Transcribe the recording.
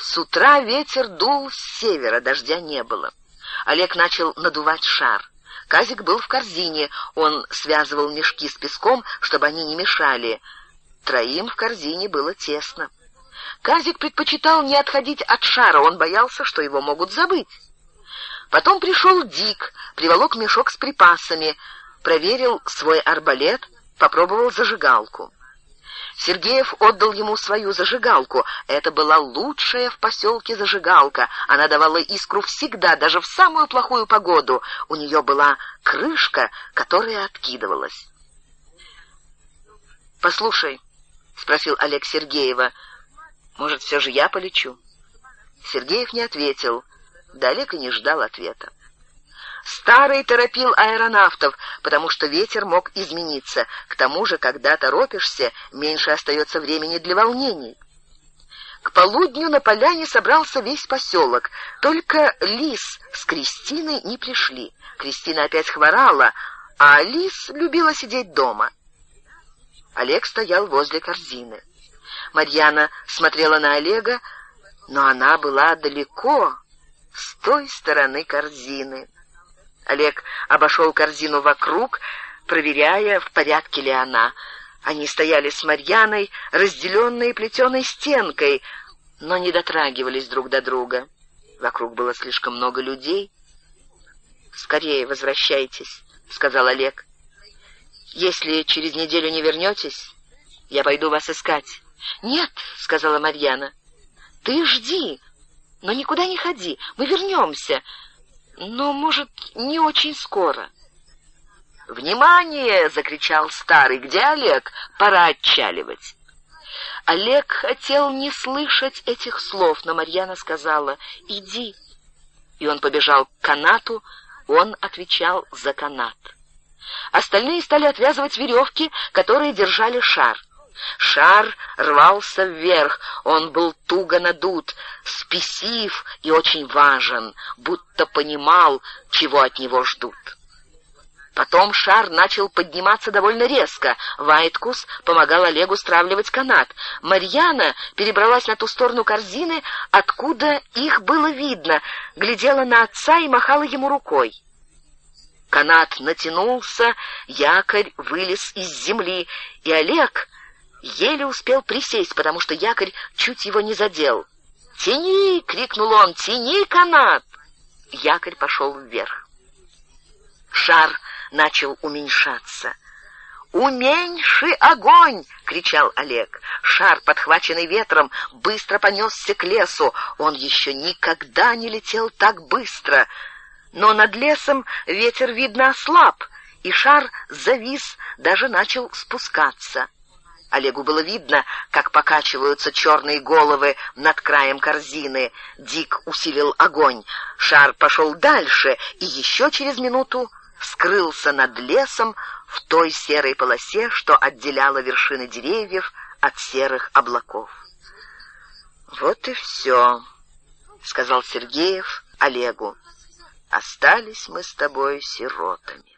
С утра ветер дул с севера, дождя не было. Олег начал надувать шар. Казик был в корзине, он связывал мешки с песком, чтобы они не мешали. Троим в корзине было тесно. Казик предпочитал не отходить от шара, он боялся, что его могут забыть. Потом пришел Дик, приволок мешок с припасами, проверил свой арбалет, попробовал зажигалку. Сергеев отдал ему свою зажигалку. Это была лучшая в поселке зажигалка. Она давала искру всегда, даже в самую плохую погоду. У нее была крышка, которая откидывалась. «Послушай», — спросил Олег Сергеева, — «может, все же я полечу?» Сергеев не ответил. Да Олег и не ждал ответа. Старый торопил аэронавтов, потому что ветер мог измениться. К тому же, когда торопишься, меньше остается времени для волнений. К полудню на поляне собрался весь поселок. Только Лис с Кристиной не пришли. Кристина опять хворала, а Лис любила сидеть дома. Олег стоял возле корзины. Марьяна смотрела на Олега, но она была далеко, с той стороны корзины. Олег обошел корзину вокруг, проверяя, в порядке ли она. Они стояли с Марьяной, разделенные плетеной стенкой, но не дотрагивались друг до друга. Вокруг было слишком много людей. «Скорее возвращайтесь», — сказал Олег. «Если через неделю не вернетесь, я пойду вас искать». «Нет», — сказала Марьяна, — «ты жди, но никуда не ходи, мы вернемся но, может, не очень скоро. «Внимание!» — закричал старый. «Где Олег? Пора отчаливать». Олег хотел не слышать этих слов, но Марьяна сказала «Иди». И он побежал к канату, он отвечал за канат. Остальные стали отвязывать веревки, которые держали шар. Шар рвался вверх, он был туго надут, спесив и очень важен, будто понимал, чего от него ждут. Потом шар начал подниматься довольно резко. Вайткус помогал Олегу стравливать канат. Марьяна перебралась на ту сторону корзины, откуда их было видно, глядела на отца и махала ему рукой. Канат натянулся, якорь вылез из земли, и Олег еле успел присесть, потому что якорь чуть его не задел. «Тяни!» — крикнул он. «Тяни канат!» Якорь пошел вверх. Шар начал уменьшаться. «Уменьши огонь!» — кричал Олег. Шар, подхваченный ветром, быстро понесся к лесу. Он еще никогда не летел так быстро. Но над лесом ветер, видно, ослаб, и шар завис, даже начал спускаться. Олегу было видно, как покачиваются черные головы над краем корзины. Дик усилил огонь. Шар пошел дальше и еще через минуту скрылся над лесом в той серой полосе, что отделяла вершины деревьев от серых облаков. «Вот и все», — сказал Сергеев Олегу. «Остались мы с тобой сиротами».